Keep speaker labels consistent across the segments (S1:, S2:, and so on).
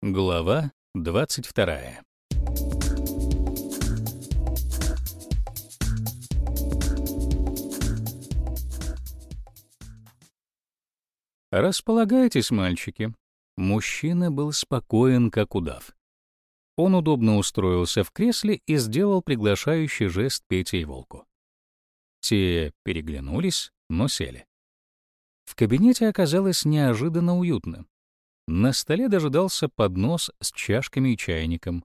S1: Глава 22. Располагайтесь, мальчики. Мужчина был спокоен, как удав. Он удобно устроился в кресле и сделал приглашающий жест Пете и Волку. Те переглянулись, но сели. В кабинете оказалось неожиданно уютно. На столе дожидался поднос с чашками и чайником,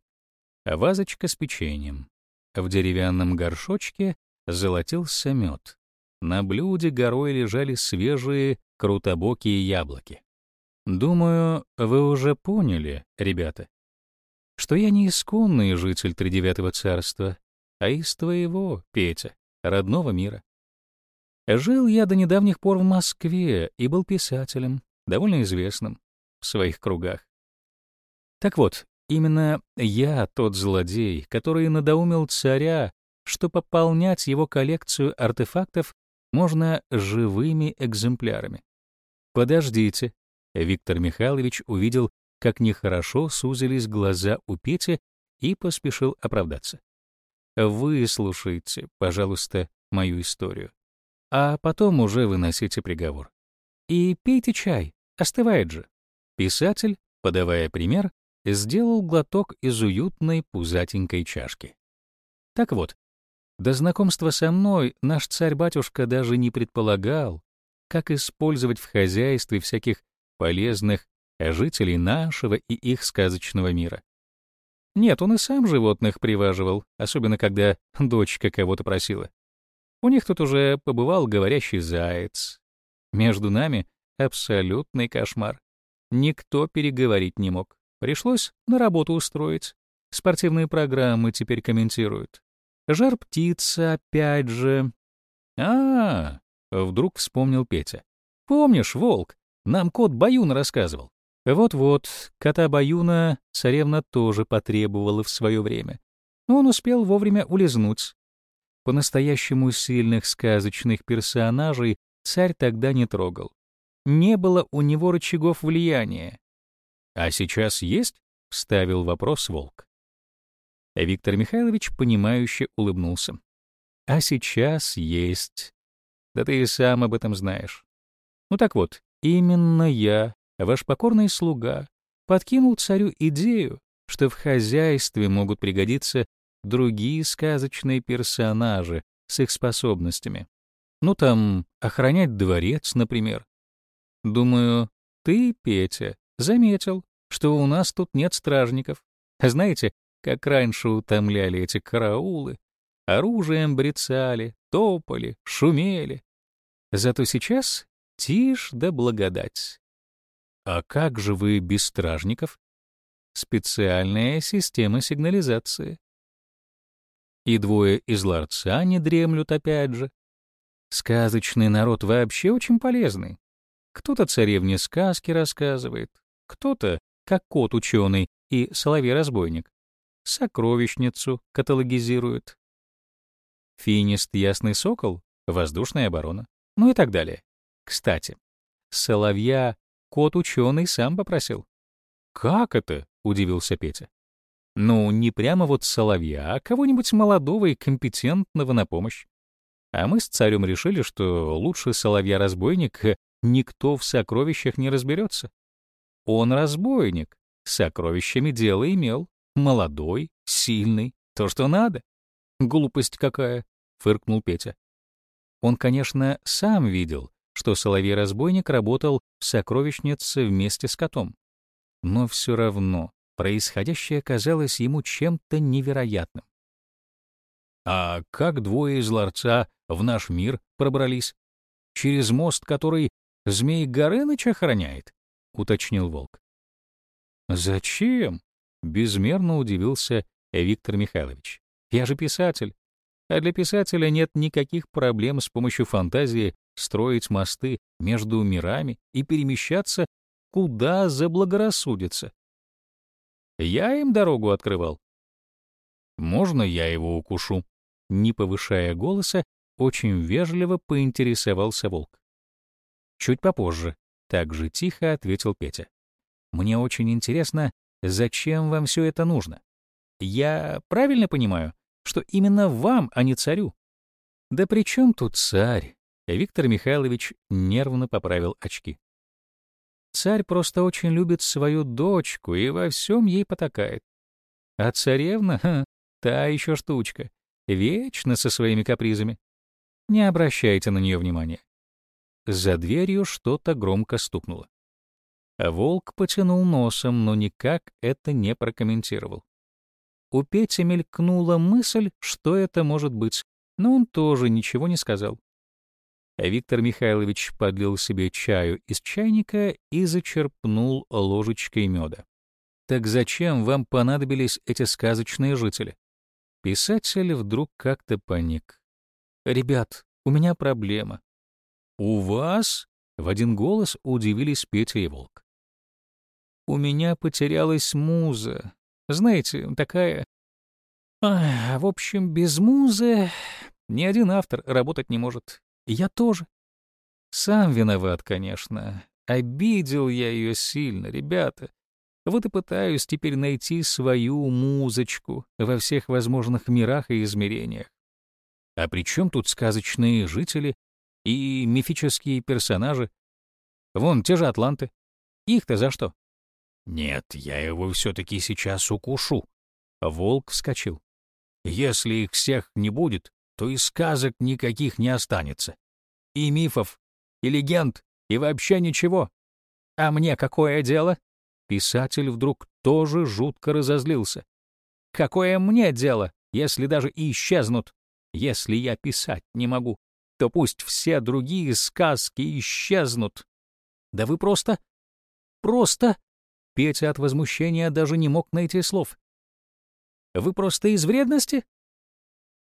S1: вазочка с печеньем. В деревянном горшочке золотился мед. На блюде горой лежали свежие крутобокие яблоки. Думаю, вы уже поняли, ребята, что я не исконный житель Тридевятого царства, а из твоего, Петя, родного мира. Жил я до недавних пор в Москве и был писателем, довольно известным в своих кругах. Так вот, именно я тот злодей, который надоумил царя, что пополнять его коллекцию артефактов можно живыми экземплярами. Подождите. Виктор Михайлович увидел, как нехорошо сузились глаза у Пети и поспешил оправдаться. Выслушайте, пожалуйста, мою историю, а потом уже выносите приговор. И пейте чай, остывает же. Писатель, подавая пример, сделал глоток из уютной пузатенькой чашки. Так вот, до знакомства со мной наш царь-батюшка даже не предполагал, как использовать в хозяйстве всяких полезных жителей нашего и их сказочного мира. Нет, он и сам животных приваживал, особенно когда дочка кого-то просила. У них тут уже побывал говорящий заяц. Между нами абсолютный кошмар. Никто переговорить не мог. Пришлось на работу устроить. Спортивные программы теперь комментируют. Жар-птица опять же. А, -а, а, вдруг вспомнил Петя. Помнишь, волк? Нам кот Баюн рассказывал. Вот-вот, кота Баюна царевна тоже потребовала в свое время. Но он успел вовремя улизнуть. По-настоящему сильных сказочных персонажей царь тогда не трогал не было у него рычагов влияния. «А сейчас есть?» — вставил вопрос Волк. Виктор Михайлович, понимающе улыбнулся. «А сейчас есть. Да ты и сам об этом знаешь. Ну так вот, именно я, ваш покорный слуга, подкинул царю идею, что в хозяйстве могут пригодиться другие сказочные персонажи с их способностями. Ну там, охранять дворец, например, Думаю, ты, Петя, заметил, что у нас тут нет стражников. Знаете, как раньше утомляли эти караулы, оружием брецали, топали, шумели. Зато сейчас тишь да благодать. А как же вы без стражников? Специальная система сигнализации. И двое из ларца не дремлют опять же. Сказочный народ вообще очень полезный. Кто-то царевне сказки рассказывает, кто-то, как кот ученый и соловей-разбойник, сокровищницу каталогизирует. Финист Ясный Сокол — воздушная оборона, ну и так далее. Кстати, соловья кот ученый сам попросил. «Как это?» — удивился Петя. «Ну, не прямо вот соловья, а кого-нибудь молодого и компетентного на помощь. А мы с царем решили, что лучше соловья-разбойник никто в сокровищах не разберется. Он разбойник, с сокровищами дело имел, молодой, сильный, то, что надо. Глупость какая, фыркнул Петя. Он, конечно, сам видел, что соловей-разбойник работал в сокровищнице вместе с котом. Но все равно происходящее казалось ему чем-то невероятным. А как двое из ларца в наш мир пробрались? Через мост, который Змей Горыныч охраняет?» — уточнил Волк. «Зачем?» — безмерно удивился Виктор Михайлович. «Я же писатель. А для писателя нет никаких проблем с помощью фантазии строить мосты между мирами и перемещаться, куда заблагорассудится. Я им дорогу открывал. «Можно я его укушу?» Не повышая голоса, очень вежливо поинтересовался волк. Чуть попозже, так же тихо ответил Петя. Мне очень интересно, Зачем вам все это нужно? Я правильно понимаю, что именно вам, а не царю? Да при чем тут царь? Виктор Михайлович нервно поправил очки. Царь просто очень любит свою дочку и во всем ей потакает. А царевна, ха, та еще штучка, вечно со своими капризами. Не обращайте на нее внимания. За дверью что-то громко стукнуло. Волк потянул носом, но никак это не прокомментировал. У Пети мелькнула мысль, что это может быть, но он тоже ничего не сказал. Виктор Михайлович подлил себе чаю из чайника и зачерпнул ложечкой меда. Так зачем вам понадобились эти сказочные жители? Писатель вдруг как-то паник. «Ребят, у меня проблема». «У вас?» — в один голос удивились Петя и Волк. «У меня потерялась муза. Знаете, такая... Ах, в общем, без музы ни один автор работать не может. Я тоже. Сам виноват, конечно. Обидел я ее сильно, ребята. Вот и пытаюсь теперь найти свою музычку во всех возможных мирах и измерениях. А при чем тут сказочные жители и мифические персонажи? Вон те же атланты. Их-то за что? Нет, я его все-таки сейчас укушу. Волк вскочил. Если их всех не будет, то и сказок никаких не останется. И мифов, и легенд, и вообще ничего. А мне какое дело? Писатель вдруг тоже жутко разозлился. Какое мне дело, если даже и исчезнут? Если я писать не могу, то пусть все другие сказки исчезнут. Да вы просто... Просто... Петя от возмущения даже не мог найти слов. Вы просто из вредности?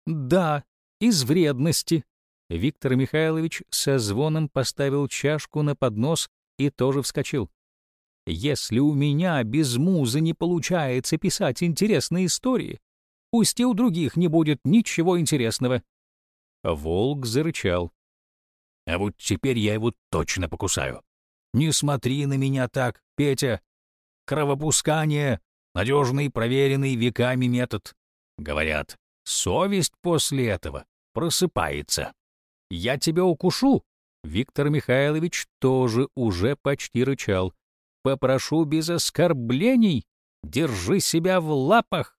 S1: Да, из вредности. Виктор Михайлович со звоном поставил чашку на поднос и тоже вскочил. Если у меня без музы не получается писать интересные истории, пусть и у других не будет ничего интересного. Волк зарычал. А вот теперь я его точно покусаю. Не смотри на меня так, Петя. Кровопускание — надежный, проверенный веками метод. Говорят, совесть после этого просыпается. Я тебя укушу. Виктор Михайлович тоже уже почти рычал. Попрошу без оскорблений. Держи себя в лапах.